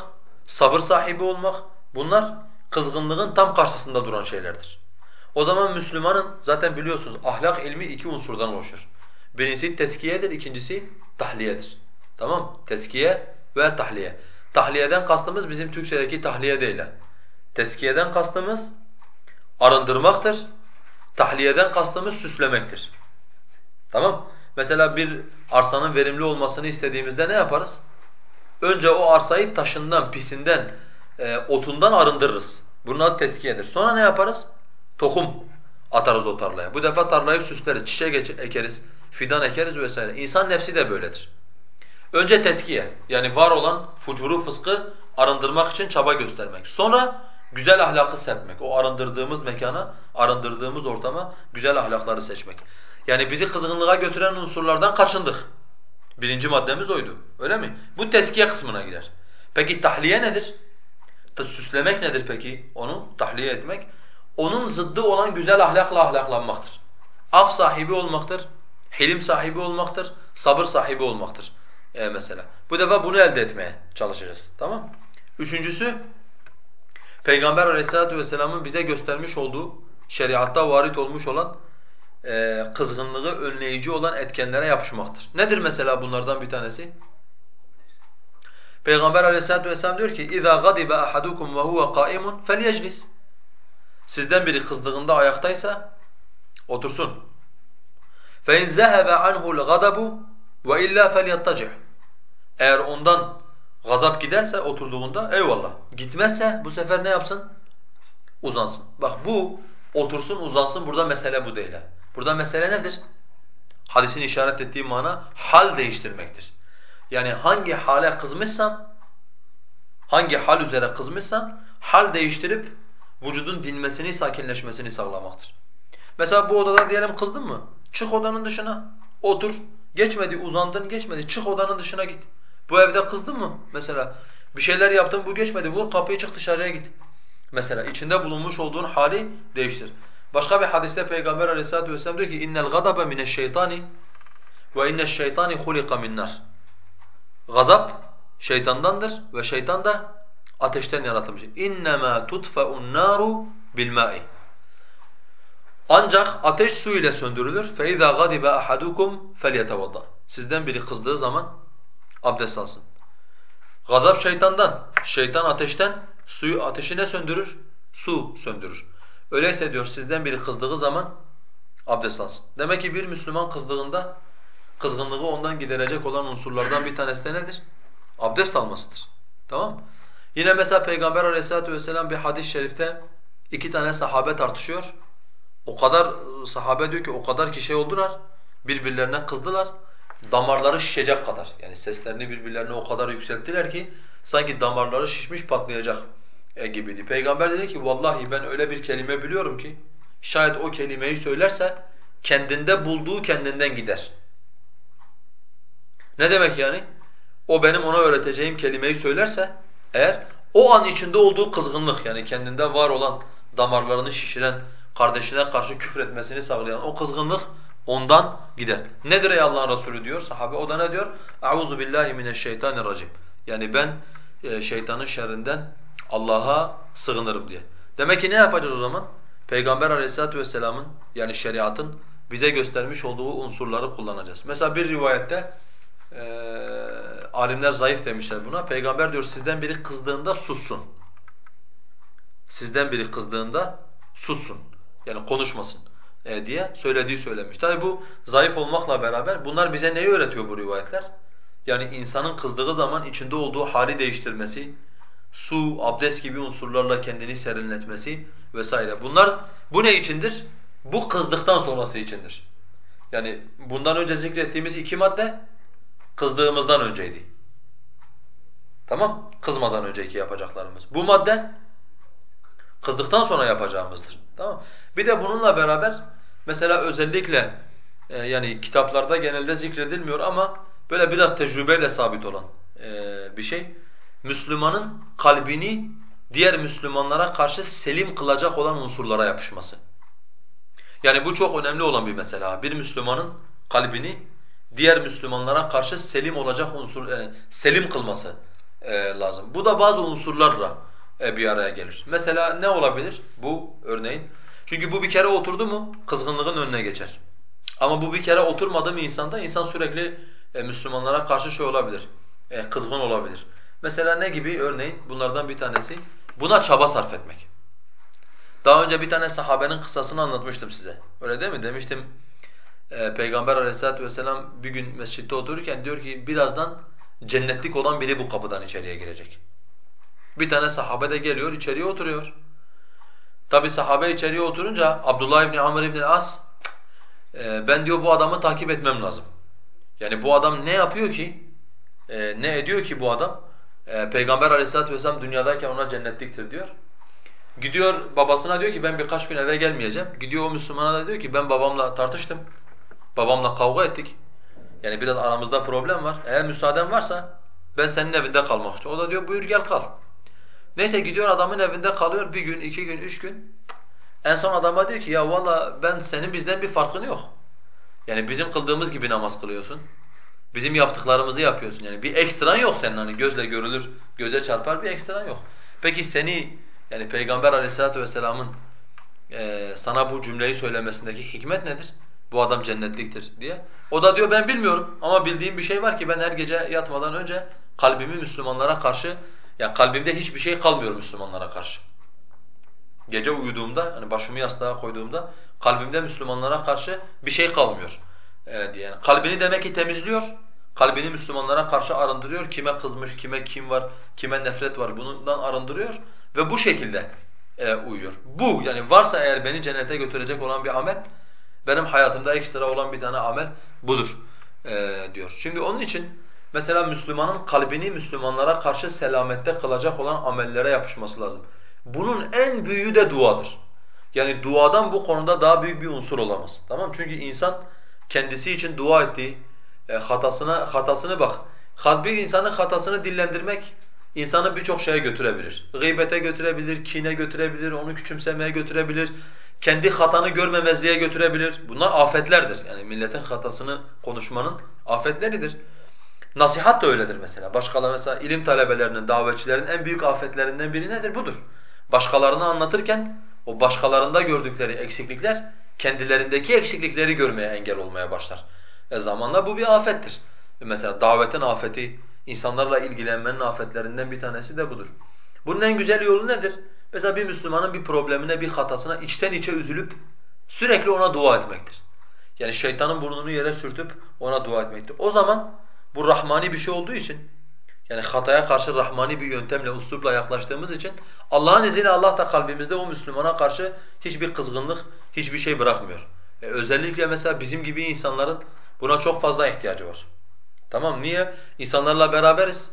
sabır sahibi olmak bunlar kızgınlığın tam karşısında duran şeylerdir. O zaman Müslümanın zaten biliyorsunuz ahlak ilmi iki unsurdan oluşur. Birincisi teskiyedir, ikincisi tahliyedir. Tamam Teskiye ve tahliye. Tahliyeden kastımız bizim Türkçedeki tahliye değil. Teskiyeden kastımız arındırmaktır. Tahliyeden kastımız süslemektir. Tamam? Mesela bir arsanın verimli olmasını istediğimizde ne yaparız? Önce o arsayı taşından, pisinden, e, otundan arındırırız. Bunun adı teskiyedir. Sonra ne yaparız? Tohum atarız o tarlaya. Bu defa tarlayı süsleriz, çiçek ekeriz, fidan ekeriz vesaire. İnsan nefsi de böyledir. Önce teskiye yani var olan fucuru, fıskı arındırmak için çaba göstermek. Sonra güzel ahlakı serpmek. O arındırdığımız mekana, arındırdığımız ortama güzel ahlakları seçmek. Yani bizi kızgınlığa götüren unsurlardan kaçındık. Birinci maddemiz oydu. Öyle mi? Bu teskiye kısmına girer. Peki tahliye nedir? Süslemek nedir peki? Onu tahliye etmek. Onun zıddı olan güzel ahlakla ahlaklanmaktır. Af sahibi olmaktır, hilim sahibi olmaktır, sabır sahibi olmaktır e mesela. Bu defa bunu elde etmeye çalışacağız. Tamam Üçüncüsü, Peygamber aleyhissalatu vesselamın bize göstermiş olduğu, şeriatta varit olmuş olan e, kızgınlığı önleyici olan etkenlere yapışmaktır. Nedir mesela bunlardan bir tanesi? Peygamber aleyhissalatu vesselam diyor ki اِذَا غَضِبَ أَحَدُكُمْ وَهُوَ قَائِمٌ فَلْيَجْلِسْ Sizden biri kızdığında ayaktaysa otursun. فَاِنْ ذَهَبَ عَنْهُ الْغَضَبُ وَاِلَّا فَلْيَتَّجِعْ Eğer ondan gazap giderse oturduğunda eyvallah. Gitmezse bu sefer ne yapsın? Uzansın. Bak bu otursun uzansın burada mesele bu değil. Burada mesele nedir? Hadisin işaret ettiği mana hal değiştirmektir. Yani hangi hale kızmışsan, hangi hal üzere kızmışsan hal değiştirip vücudun dinmesini, sakinleşmesini sağlamaktır. Mesela bu odada diyelim kızdın mı? Çık odanın dışına, otur. Geçmedi, uzandın, geçmedi. Çık odanın dışına git. Bu evde kızdın mı? Mesela bir şeyler yaptın, bu geçmedi. Vur kapıyı çık dışarıya git. Mesela içinde bulunmuş olduğun hali değiştir. Başka bir hadiste Peygamber Aleyhisselatü vesselam diyor ki innel gadabe mineşşeytani ve inneşşeytani hulika min nar. Gazap şeytandandır ve şeytan da ateşten yaratılmış. İnnemâ tutfa'un nâru bil ma'i. Ancak ateş su ile söndürülür. فَاِذَا غَضِبَ أَحَدُكُمْ فَلْيَتَوَضَّ Sizden biri kızdığı zaman abdest alsın. Gazap şeytandan, şeytan ateşten, suyu ateşi ne söndürür? Su söndürür. Öyleyse diyor sizden biri kızdığı zaman abdest alsın. Demek ki bir Müslüman kızdığında kızgınlığı ondan giderecek olan unsurlardan bir tanesi de nedir? Abdest almasıdır. Tamam mı? Yine mesela Peygamber aleyhissalatu vesselam bir hadis-i şerifte iki tane sahabe tartışıyor. O kadar sahabe diyor ki o kadar ki şey oldular, birbirlerine kızdılar. Damarları şişecek kadar. Yani seslerini birbirlerine o kadar yükselttiler ki sanki damarları şişmiş patlayacak e, gibiydi. Peygamber dedi ki vallahi ben öyle bir kelime biliyorum ki şayet o kelimeyi söylerse kendinde bulduğu kendinden gider. Ne demek yani? O benim ona öğreteceğim kelimeyi söylerse eğer o an içinde olduğu kızgınlık yani kendinde var olan damarlarını şişiren, kardeşine karşı küfretmesini sağlayan o kızgınlık ondan gider. Nedir ey Allah'ın Resulü diyor sahabe. O da ne diyor? Euzu billahi mineşşeytanirracim. Yani ben e, şeytanın şerrinden Allah'a sığınırım diye. Demek ki ne yapacağız o zaman? Peygamber Aleyhisselatü vesselamın yani şeriatın bize göstermiş olduğu unsurları kullanacağız. Mesela bir rivayette e, alimler zayıf demişler buna. Peygamber diyor sizden biri kızdığında sussun. Sizden biri kızdığında sussun. Yani konuşmasın e, diye söylediği söylemiş. Tabi bu zayıf olmakla beraber bunlar bize neyi öğretiyor bu rivayetler? Yani insanın kızdığı zaman içinde olduğu hali değiştirmesi, su, abdest gibi unsurlarla kendini serinletmesi vesaire. Bunlar bu ne içindir? Bu kızdıktan sonrası içindir. Yani bundan önce zikrettiğimiz iki madde kızdığımızdan önceydi. Tamam? Kızmadan önceki yapacaklarımız. Bu madde kızdıktan sonra yapacağımızdır. Tamam? Bir de bununla beraber mesela özellikle e, yani kitaplarda genelde zikredilmiyor ama böyle biraz tecrübeyle sabit olan e, bir şey. Müslümanın kalbini diğer Müslümanlara karşı selim kılacak olan unsurlara yapışması. Yani bu çok önemli olan bir mesele. Bir Müslümanın kalbini diğer Müslümanlara karşı selim olacak unsur, yani selim kılması e, lazım. Bu da bazı unsurlarla e, bir araya gelir. Mesela ne olabilir bu örneğin? Çünkü bu bir kere oturdu mu kızgınlığın önüne geçer. Ama bu bir kere oturmadı mı insanda insan sürekli e, Müslümanlara karşı şey olabilir, e, kızgın olabilir. Mesela ne gibi örneğin bunlardan bir tanesi buna çaba sarf etmek. Daha önce bir tane sahabenin kıssasını anlatmıştım size. Öyle değil mi? Demiştim e, Peygamber aleyhissalatu vesselam bir gün mescitte otururken diyor ki birazdan cennetlik olan biri bu kapıdan içeriye girecek. Bir tane sahabe de geliyor içeriye oturuyor. Tabi sahabe içeriye oturunca Abdullah İbni Amr İbni As e, ben diyor bu adamı takip etmem lazım. Yani bu adam ne yapıyor ki? E, ne ediyor ki bu adam? E, Peygamber aleyhissalatu vesselam dünyadayken ona cennetliktir diyor. Gidiyor babasına diyor ki ben birkaç gün eve gelmeyeceğim. Gidiyor o Müslümana da diyor ki ben babamla tartıştım. Babamla kavga ettik. Yani biraz aramızda problem var. Eğer müsaaden varsa ben senin evinde kalmak istiyorum. O da diyor buyur gel kal. Neyse gidiyor adamın evinde kalıyor bir gün, iki gün, üç gün. En son adama diyor ki ya valla ben senin bizden bir farkın yok. Yani bizim kıldığımız gibi namaz kılıyorsun. Bizim yaptıklarımızı yapıyorsun. Yani bir ekstran yok senin hani gözle görülür, göze çarpar bir ekstran yok. Peki seni yani Peygamber aleyhissalatu vesselamın e, sana bu cümleyi söylemesindeki hikmet nedir? Bu adam cennetliktir diye. O da diyor ben bilmiyorum ama bildiğim bir şey var ki ben her gece yatmadan önce kalbimi Müslümanlara karşı yani kalbimde hiçbir şey kalmıyor Müslümanlara karşı. Gece uyuduğumda hani başımı yastığa koyduğumda kalbimde Müslümanlara karşı bir şey kalmıyor diye. Yani kalbini demek ki temizliyor. Kalbini Müslümanlara karşı arındırıyor. Kime kızmış, kime kim var, kime nefret var bundan arındırıyor ve bu şekilde e, uyuyor. Bu yani varsa eğer beni cennete götürecek olan bir amel benim hayatımda ekstra olan bir tane amel budur e, diyor. Şimdi onun için mesela Müslümanın kalbini Müslümanlara karşı selamette kılacak olan amellere yapışması lazım. Bunun en büyüğü de duadır. Yani duadan bu konuda daha büyük bir unsur olamaz. Tamam Çünkü insan kendisi için dua ettiği, e, hatasına hatasını bak. Bir insanın hatasını dillendirmek insanı birçok şeye götürebilir. Gıybete götürebilir, kine götürebilir, onu küçümsemeye götürebilir, kendi hatanı görmemezliğe götürebilir. Bunlar afetlerdir. Yani milletin hatasını konuşmanın afetleridir. Nasihat da öyledir mesela. Başkaları mesela ilim talebelerinin, davetçilerin en büyük afetlerinden biri nedir? Budur. Başkalarını anlatırken o başkalarında gördükleri eksiklikler kendilerindeki eksiklikleri görmeye engel olmaya başlar. E zamanla bu bir afettir. E mesela davetin afeti, insanlarla ilgilenmenin afetlerinden bir tanesi de budur. Bunun en güzel yolu nedir? Mesela bir Müslümanın bir problemine, bir hatasına içten içe üzülüp sürekli ona dua etmektir. Yani şeytanın burnunu yere sürtüp ona dua etmektir. O zaman bu rahmani bir şey olduğu için yani hataya karşı rahmani bir yöntemle, uslupla yaklaştığımız için Allah'ın izniyle Allah da kalbimizde o Müslümana karşı hiçbir kızgınlık, hiçbir şey bırakmıyor. E özellikle mesela bizim gibi insanların buna çok fazla ihtiyacı var. Tamam niye? İnsanlarla beraberiz.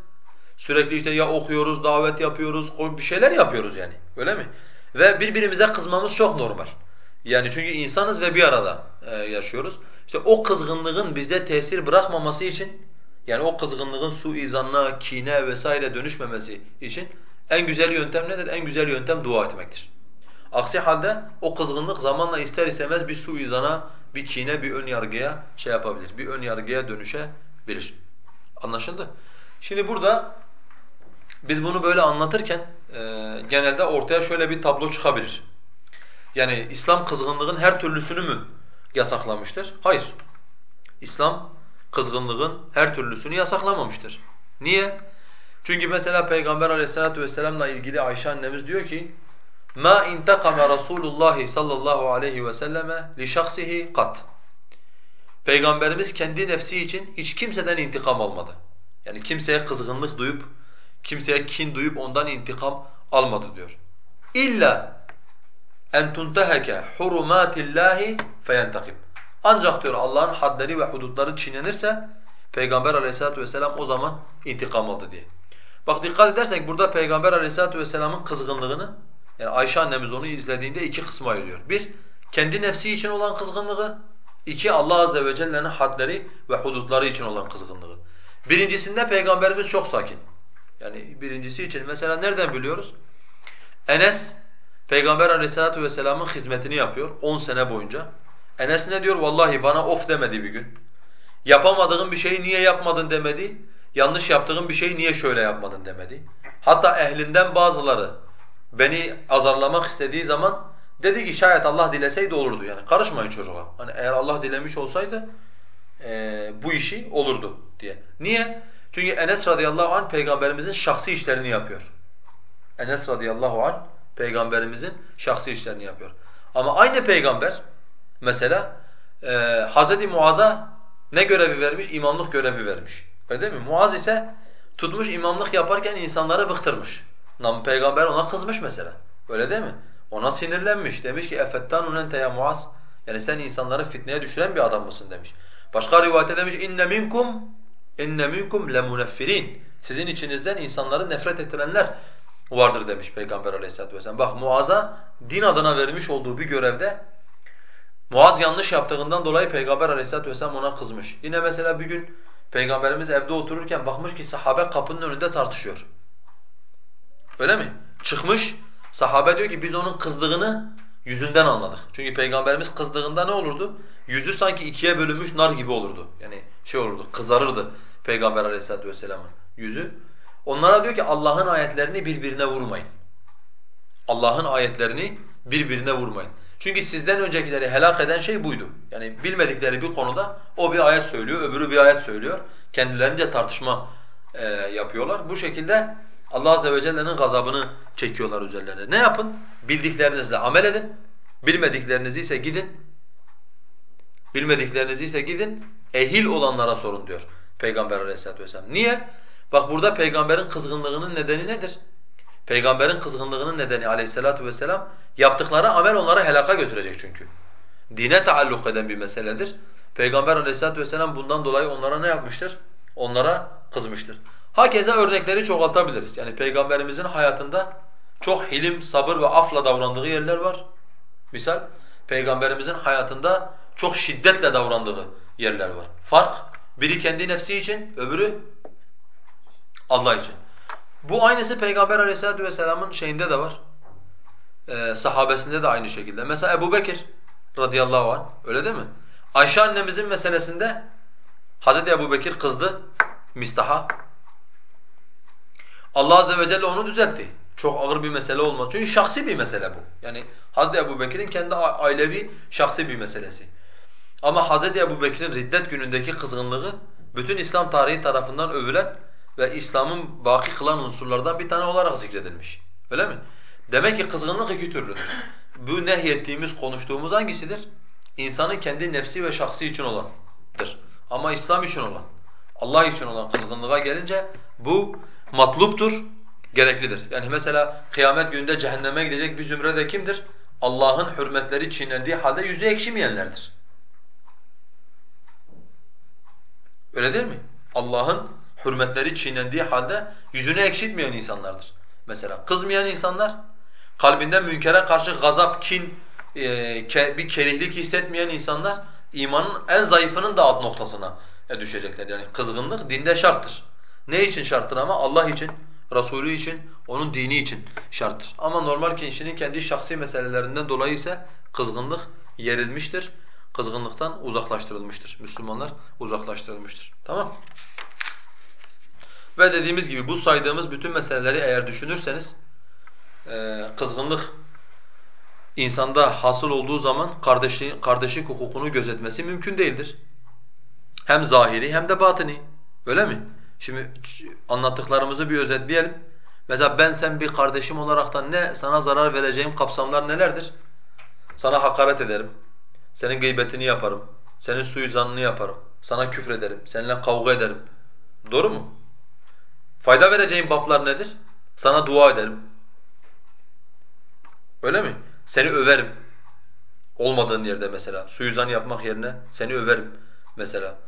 Sürekli işte ya okuyoruz, davet yapıyoruz, bir şeyler yapıyoruz yani. Öyle mi? Ve birbirimize kızmamız çok normal. Yani çünkü insanız ve bir arada e, yaşıyoruz. İşte o kızgınlığın bizde tesir bırakmaması için yani o kızgınlığın suizanla, kine vesaire dönüşmemesi için en güzel yöntem nedir? En güzel yöntem dua etmektir. Aksi halde o kızgınlık zamanla ister istemez bir suizana, bir kine, bir ön yargıya şey yapabilir. Bir ön yargıya dönüşebilir. Anlaşıldı? Şimdi burada biz bunu böyle anlatırken e, genelde ortaya şöyle bir tablo çıkabilir. Yani İslam kızgınlığın her türlüsünü mü yasaklamıştır? Hayır. İslam kızgınlığın her türlüsünü yasaklamamıştır. Niye? Çünkü mesela Peygamber aleyhissalatu vesselam'la ilgili Ayşe annemiz diyor ki مَا اِنْتَقَمَ رَسُولُ اللّٰهِ sallallahu aleyhi ve selleme لِشَخْصِهِ kat. Peygamberimiz kendi nefsi için hiç kimseden intikam almadı. Yani kimseye kızgınlık duyup, kimseye kin duyup ondan intikam almadı diyor. İlla en tunteheke hurumatillahi feyentakib. Ancak diyor Allah'ın hadleri ve hudutları çiğnenirse Peygamber aleyhissalatu vesselam o zaman intikam aldı diye. Bak dikkat edersek burada Peygamber aleyhissalatu vesselamın kızgınlığını yani Ayşe annemiz onu izlediğinde iki kısma ayırıyor. Bir, kendi nefsi için olan kızgınlığı. iki Allah azze ve celle'nin hadleri ve hudutları için olan kızgınlığı. Birincisinde Peygamberimiz çok sakin. Yani birincisi için mesela nereden biliyoruz? Enes Peygamber aleyhissalatu vesselamın hizmetini yapıyor 10 sene boyunca. Enes ne diyor? Vallahi bana of demedi bir gün. Yapamadığın bir şeyi niye yapmadın demedi. yanlış yaptığın bir şeyi niye şöyle yapmadın demedi. Hatta ehlinden bazıları beni azarlamak istediği zaman dedi ki şayet Allah dileseydi olurdu yani karışmayın çocuğa. Hani eğer Allah dilemiş olsaydı e, bu işi olurdu diye. Niye? Çünkü Enes radıyallahu anh peygamberimizin şahsi işlerini yapıyor. Enes radıyallahu anh peygamberimizin şahsi işlerini yapıyor. Ama aynı peygamber mesela e, Hz. Muaz'a ne görevi vermiş? İmamlık görevi vermiş. Öyle değil mi? Muaz ise tutmuş imamlık yaparken insanları bıktırmış. Nam peygamber ona kızmış mesela. Öyle değil mi? Ona sinirlenmiş. Demiş ki efettanun ente ya Muaz. Yani sen insanları fitneye düşüren bir adam mısın demiş. Başka rivayette demiş inne minkum inne minkum lemuneffirin. Sizin içinizden insanları nefret ettirenler vardır demiş Peygamber Aleyhisselatü vesselam. Bak Muaz'a din adına vermiş olduğu bir görevde Muaz yanlış yaptığından dolayı Peygamber Aleyhisselatü vesselam ona kızmış. Yine mesela bir gün Peygamberimiz evde otururken bakmış ki sahabe kapının önünde tartışıyor. Öyle mi? Çıkmış, sahabe diyor ki biz onun kızdığını yüzünden anladık. Çünkü Peygamberimiz kızdığında ne olurdu? Yüzü sanki ikiye bölünmüş nar gibi olurdu. Yani şey olurdu, kızarırdı Peygamber Aleyhisselatü vesselamın yüzü. Onlara diyor ki Allah'ın ayetlerini birbirine vurmayın. Allah'ın ayetlerini birbirine vurmayın. Çünkü sizden öncekileri helak eden şey buydu. Yani bilmedikleri bir konuda o bir ayet söylüyor, öbürü bir ayet söylüyor. Kendilerince tartışma e, yapıyorlar. Bu şekilde Allah azze ve celle'nin gazabını çekiyorlar üzerlerine. Ne yapın? Bildiklerinizle amel edin. Bilmediklerinizi ise gidin. Bilmediklerinizi ise gidin. Ehil olanlara sorun diyor Peygamber aleyhissalatu vesselam. Niye? Bak burada peygamberin kızgınlığının nedeni nedir? Peygamberin kızgınlığının nedeni aleyhissalatu vesselam yaptıkları amel onları helaka götürecek çünkü. Dine taalluk eden bir meseledir. Peygamber aleyhissalatu vesselam bundan dolayı onlara ne yapmıştır? Onlara kızmıştır. Hakeza örnekleri çoğaltabiliriz. Yani Peygamberimizin hayatında çok hilim, sabır ve afla davrandığı yerler var. Misal, Peygamberimizin hayatında çok şiddetle davrandığı yerler var. Fark, biri kendi nefsi için, öbürü Allah için. Bu aynısı Peygamber aleyhissalatu vesselamın şeyinde de var. Ee, sahabesinde de aynı şekilde. Mesela Ebu Bekir radıyallahu anh, öyle değil mi? Ayşe annemizin meselesinde Hazreti Ebu Bekir kızdı Mistah'a. Allah azze ve celle onu düzeltti. Çok ağır bir mesele olmaz. Çünkü şahsi bir mesele bu. Yani Hazreti Ebu Bekir'in kendi ailevi şahsi bir meselesi. Ama Hazreti Ebu Bekir'in riddet günündeki kızgınlığı bütün İslam tarihi tarafından övülen ve İslam'ın baki kılan unsurlardan bir tane olarak zikredilmiş. Öyle mi? Demek ki kızgınlık iki türlüdür. Bu nehyettiğimiz, konuştuğumuz hangisidir? İnsanın kendi nefsi ve şahsi için olandır. Ama İslam için olan, Allah için olan kızgınlığa gelince bu matluptur, gereklidir. Yani mesela kıyamet gününde cehenneme gidecek bir zümre de kimdir? Allah'ın hürmetleri çiğnendiği halde yüzü ekşimeyenlerdir. Öyle değil mi? Allah'ın hürmetleri çiğnendiği halde yüzünü ekşitmeyen insanlardır. Mesela kızmayan insanlar, kalbinden münkere karşı gazap, kin, e, bir kerihlik hissetmeyen insanlar imanın en zayıfının da alt noktasına e, düşecekler. Yani kızgınlık dinde şarttır. Ne için şarttır ama? Allah için, Resulü için, onun dini için şarttır. Ama normal kişinin kendi şahsi meselelerinden dolayı ise kızgınlık yerilmiştir. Kızgınlıktan uzaklaştırılmıştır. Müslümanlar uzaklaştırılmıştır. Tamam Ve dediğimiz gibi bu saydığımız bütün meseleleri eğer düşünürseniz e, kızgınlık insanda hasıl olduğu zaman kardeşliğin, kardeşlik hukukunu gözetmesi mümkün değildir. Hem zahiri hem de batini. Öyle mi? Şimdi anlattıklarımızı bir özetleyelim. Mesela ben sen bir kardeşim olaraktan ne sana zarar vereceğim kapsamlar nelerdir? Sana hakaret ederim. Senin gıybetini yaparım. Senin suizanını yaparım. Sana küfrederim. Seninle kavga ederim. Doğru mu? Fayda vereceğim bablar nedir? Sana dua ederim. Öyle mi? Seni överim. Olmadığın yerde mesela. Suizan yapmak yerine seni överim mesela.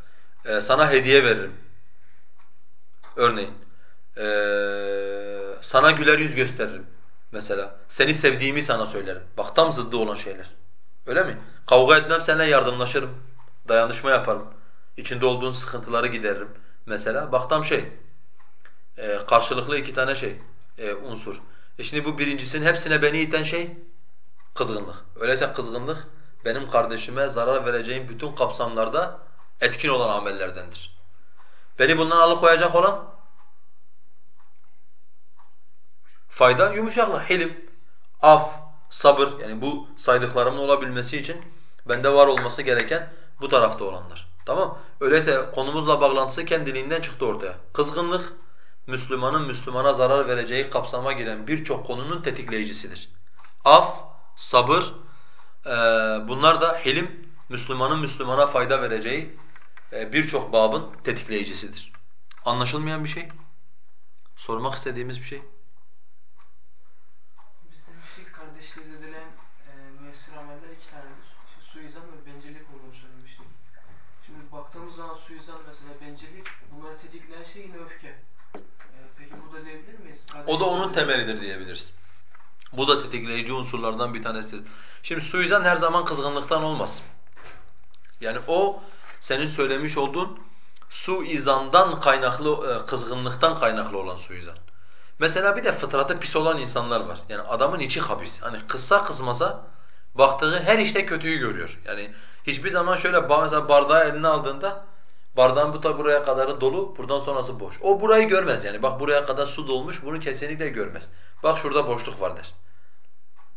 Ee, sana hediye veririm. Örneğin. Ee, sana güler yüz gösteririm mesela. Seni sevdiğimi sana söylerim. Bak tam zıddı olan şeyler. Öyle mi? Kavga etmem seninle yardımlaşırım. Dayanışma yaparım. İçinde olduğun sıkıntıları gideririm mesela. Bak tam şey. E, karşılıklı iki tane şey e, unsur. E şimdi bu birincisinin hepsine beni iten şey kızgınlık. Öyleyse kızgınlık benim kardeşime zarar vereceğim bütün kapsamlarda etkin olan amellerdendir. Beni bundan alıkoyacak olan fayda yumuşaklık, hilim, af, sabır. Yani bu saydıklarımın olabilmesi için bende var olması gereken bu tarafta olanlar. Tamam? Öyleyse konumuzla bağlantısı kendiliğinden çıktı ortaya. Kızgınlık, Müslümanın Müslümana zarar vereceği kapsama giren birçok konunun tetikleyicisidir. Af, sabır, e, bunlar da hilim, Müslümanın Müslümana fayda vereceği e, birçok babın tetikleyicisidir. Anlaşılmayan bir şey? Sormak istediğimiz bir şey? Biz demiştik kardeşliğiz edilen e, müessir ameller iki tanedir. İşte suizan ve bencillik olduğunu söylemiştik. Şimdi baktığımız zaman suizan mesela bencillik bunları tetikleyen şey yine öfke. E, peki burada diyebilir miyiz? O da onun temelidir diyebiliriz. Bu da tetikleyici unsurlardan bir tanesidir. Şimdi suizan her zaman kızgınlıktan olmaz. Yani o senin söylemiş olduğun suizandan kaynaklı, e, kızgınlıktan kaynaklı olan suizan. Mesela bir de fıtratı pis olan insanlar var. Yani adamın içi habis. Hani kızsa kızmasa baktığı her işte kötüyü görüyor. Yani hiçbir zaman şöyle mesela bardağı eline aldığında bardağın bu buraya kadarı dolu, buradan sonrası boş. O burayı görmez yani. Bak buraya kadar su dolmuş, bunu kesinlikle görmez. Bak şurada boşluk var der.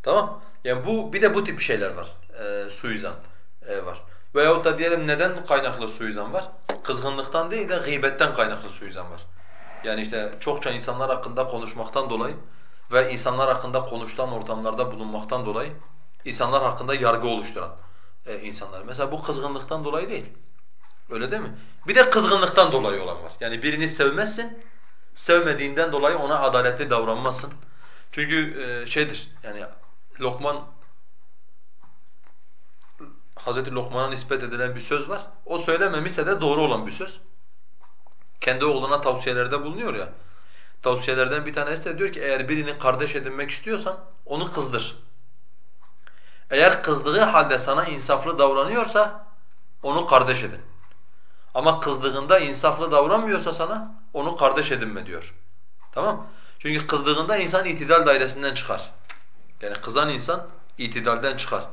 Tamam? Yani bu bir de bu tip şeyler var. E, suizan e, var. Veyahut da diyelim neden kaynaklı suizan var? Kızgınlıktan değil de gıybetten kaynaklı suizan var. Yani işte çokça insanlar hakkında konuşmaktan dolayı ve insanlar hakkında konuşulan ortamlarda bulunmaktan dolayı insanlar hakkında yargı oluşturan e, insanlar. Mesela bu kızgınlıktan dolayı değil. Öyle değil mi? Bir de kızgınlıktan dolayı olan var. Yani birini sevmezsin, sevmediğinden dolayı ona adaletli davranmazsın. Çünkü e, şeydir yani Lokman Hazreti Lokman'a nispet edilen bir söz var. O söylememişse de doğru olan bir söz. Kendi oğluna tavsiyelerde bulunuyor ya. Tavsiyelerden bir tanesi de diyor ki eğer birini kardeş edinmek istiyorsan onu kızdır. Eğer kızdığı halde sana insaflı davranıyorsa onu kardeş edin. Ama kızdığında insaflı davranmıyorsa sana onu kardeş edinme diyor. Tamam? Çünkü kızdığında insan itidal dairesinden çıkar. Yani kızan insan itidalden çıkar.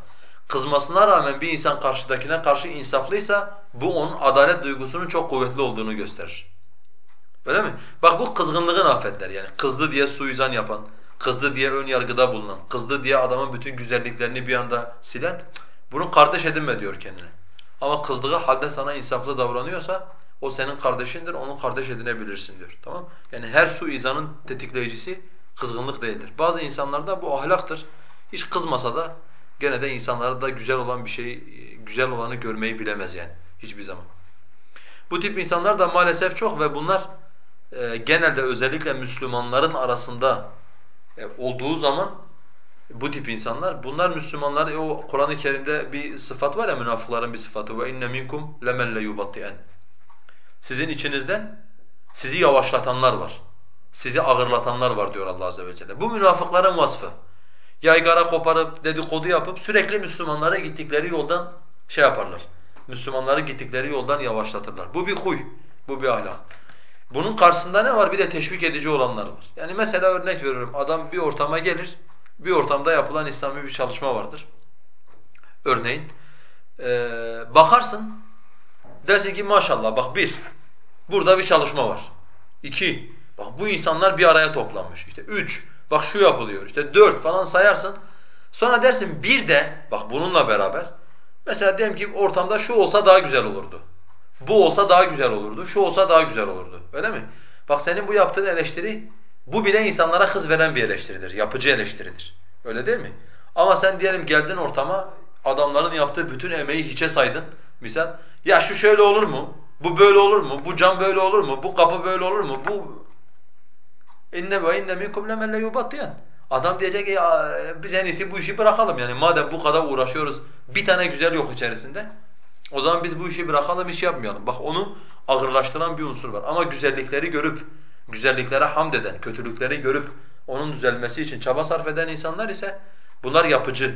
Kızmasına rağmen bir insan karşıdakine karşı insaflıysa bu onun adalet duygusunun çok kuvvetli olduğunu gösterir. Öyle mi? Bak bu kızgınlığın afetleri yani kızdı diye suizan yapan, kızdı diye ön yargıda bulunan, kızdı diye adamın bütün güzelliklerini bir anda silen bunu kardeş edinme diyor kendine. Ama kızdığı halde sana insaflı davranıyorsa o senin kardeşindir, onu kardeş edinebilirsin diyor. Tamam? Yani her suizanın tetikleyicisi kızgınlık değildir. Bazı insanlarda bu ahlaktır. Hiç kızmasa da gene de insanlarda güzel olan bir şeyi, güzel olanı görmeyi bilemez yani hiçbir zaman. Bu tip insanlar da maalesef çok ve bunlar e, genelde özellikle Müslümanların arasında e, olduğu zaman bu tip insanlar, bunlar Müslümanlar, o Kur'an-ı Kerim'de bir sıfat var ya münafıkların bir sıfatı ve inne minkum lemen leyubatti'en. Sizin içinizden sizi yavaşlatanlar var. Sizi ağırlatanlar var diyor Allah azze ve celle. Bu münafıkların vasfı. Yaygara koparıp dedikodu yapıp sürekli Müslümanlara gittikleri yoldan şey yaparlar. Müslümanları gittikleri yoldan yavaşlatırlar. Bu bir huy, bu bir ahlak. Bunun karşısında ne var? Bir de teşvik edici olanlar var. Yani mesela örnek veriyorum. Adam bir ortama gelir, bir ortamda yapılan İslami bir çalışma vardır. Örneğin, ee, bakarsın, dersin ki maşallah bak bir, burada bir çalışma var. İki, bak bu insanlar bir araya toplanmış. İşte üç, bak şu yapılıyor. İşte dört falan sayarsın. Sonra dersin bir de, bak bununla beraber, mesela diyelim ki ortamda şu olsa daha güzel olurdu. Bu olsa daha güzel olurdu, şu olsa daha güzel olurdu. Öyle mi? Bak senin bu yaptığın eleştiri, bu bile insanlara hız veren bir eleştiridir, yapıcı eleştiridir. Öyle değil mi? Ama sen diyelim geldin ortama, adamların yaptığı bütün emeği hiçe saydın. Misal, ya şu şöyle olur mu? Bu böyle olur mu? Bu cam böyle olur mu? Bu kapı böyle olur mu? Bu inne ve inne minkum lemen leyubatiyan. Adam diyecek ki biz en iyisi bu işi bırakalım yani madem bu kadar uğraşıyoruz bir tane güzel yok içerisinde. O zaman biz bu işi bırakalım, iş yapmayalım. Bak onu ağırlaştıran bir unsur var. Ama güzellikleri görüp, güzelliklere hamd eden, kötülükleri görüp onun düzelmesi için çaba sarf eden insanlar ise bunlar yapıcı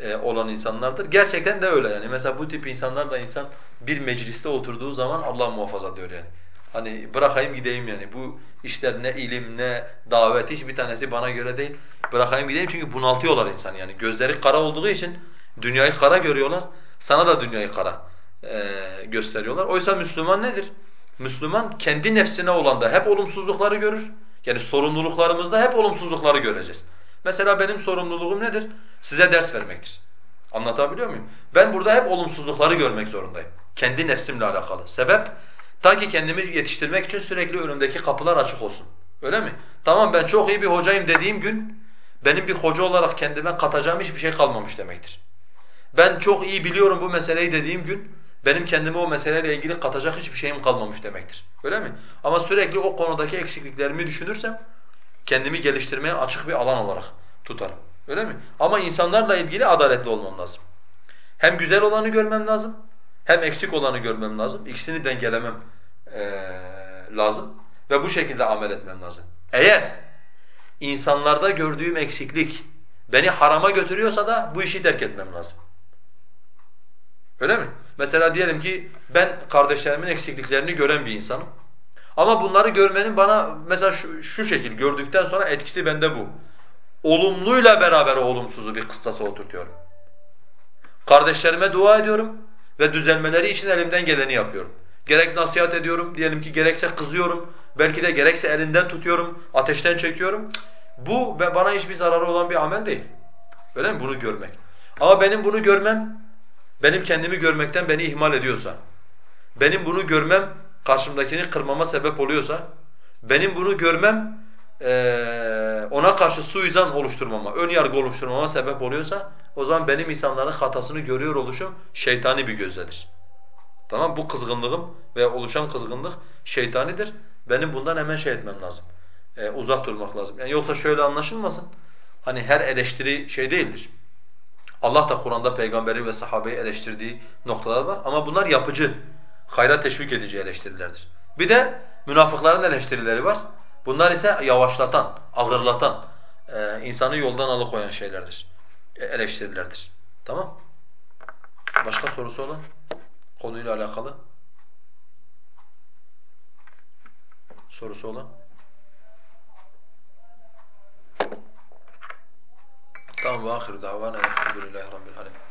e, olan insanlardır. Gerçekten de öyle yani. Mesela bu tip insanlarla insan bir mecliste oturduğu zaman Allah muhafaza diyor yani. Hani bırakayım gideyim yani. Bu işler ne ilim ne davet hiçbir tanesi bana göre değil. Bırakayım gideyim çünkü bunaltıyorlar insan yani. Gözleri kara olduğu için dünyayı kara görüyorlar. Sana da dünyayı kara e, gösteriyorlar. Oysa Müslüman nedir? Müslüman kendi nefsine olan da hep olumsuzlukları görür. Yani sorumluluklarımızda hep olumsuzlukları göreceğiz. Mesela benim sorumluluğum nedir? Size ders vermektir. Anlatabiliyor muyum? Ben burada hep olumsuzlukları görmek zorundayım. Kendi nefsimle alakalı. Sebep? Ta ki kendimi yetiştirmek için sürekli önümdeki kapılar açık olsun. Öyle mi? Tamam ben çok iyi bir hocayım dediğim gün benim bir hoca olarak kendime katacağım hiçbir şey kalmamış demektir. Ben çok iyi biliyorum bu meseleyi dediğim gün benim kendime o meseleyle ilgili katacak hiçbir şeyim kalmamış demektir. Öyle mi? Ama sürekli o konudaki eksikliklerimi düşünürsem kendimi geliştirmeye açık bir alan olarak tutarım. Öyle mi? Ama insanlarla ilgili adaletli olmam lazım. Hem güzel olanı görmem lazım, hem eksik olanı görmem lazım. İkisini dengelemem ee, lazım ve bu şekilde amel etmem lazım. Eğer insanlarda gördüğüm eksiklik beni harama götürüyorsa da bu işi terk etmem lazım. Öyle mi? Mesela diyelim ki ben kardeşlerimin eksikliklerini gören bir insanım. Ama bunları görmenin bana mesela şu, şu şekil gördükten sonra etkisi bende bu. Olumluyla beraber olumsuzu bir kıstasa oturtuyorum. Kardeşlerime dua ediyorum ve düzelmeleri için elimden geleni yapıyorum. Gerek nasihat ediyorum, diyelim ki gerekse kızıyorum, belki de gerekse elinden tutuyorum, ateşten çekiyorum. Bu bana hiçbir zararı olan bir amel değil. Öyle mi? Bunu görmek. Ama benim bunu görmem, benim kendimi görmekten beni ihmal ediyorsa, benim bunu görmem karşımdakini kırmama sebep oluyorsa, benim bunu görmem ona karşı suizan oluşturmama, ön yargı oluşturmama sebep oluyorsa, o zaman benim insanların hatasını görüyor oluşum şeytani bir gözledir. Tamam Bu kızgınlığım ve oluşan kızgınlık şeytanidir. Benim bundan hemen şey etmem lazım. Ee, uzak durmak lazım. Yani yoksa şöyle anlaşılmasın. Hani her eleştiri şey değildir. Allah da Kur'an'da peygamberi ve sahabeyi eleştirdiği noktalar var ama bunlar yapıcı, hayra teşvik edici eleştirilerdir. Bir de münafıkların eleştirileri var. Bunlar ise yavaşlatan, ağırlatan, e, insanı yoldan alıkoyan şeylerdir, e, eleştirilerdir. Tamam? Başka sorusu olan? Konuyla alakalı? Sorusu olan? Tamam ve ahiru davana elhamdülillahi rabbil alemin.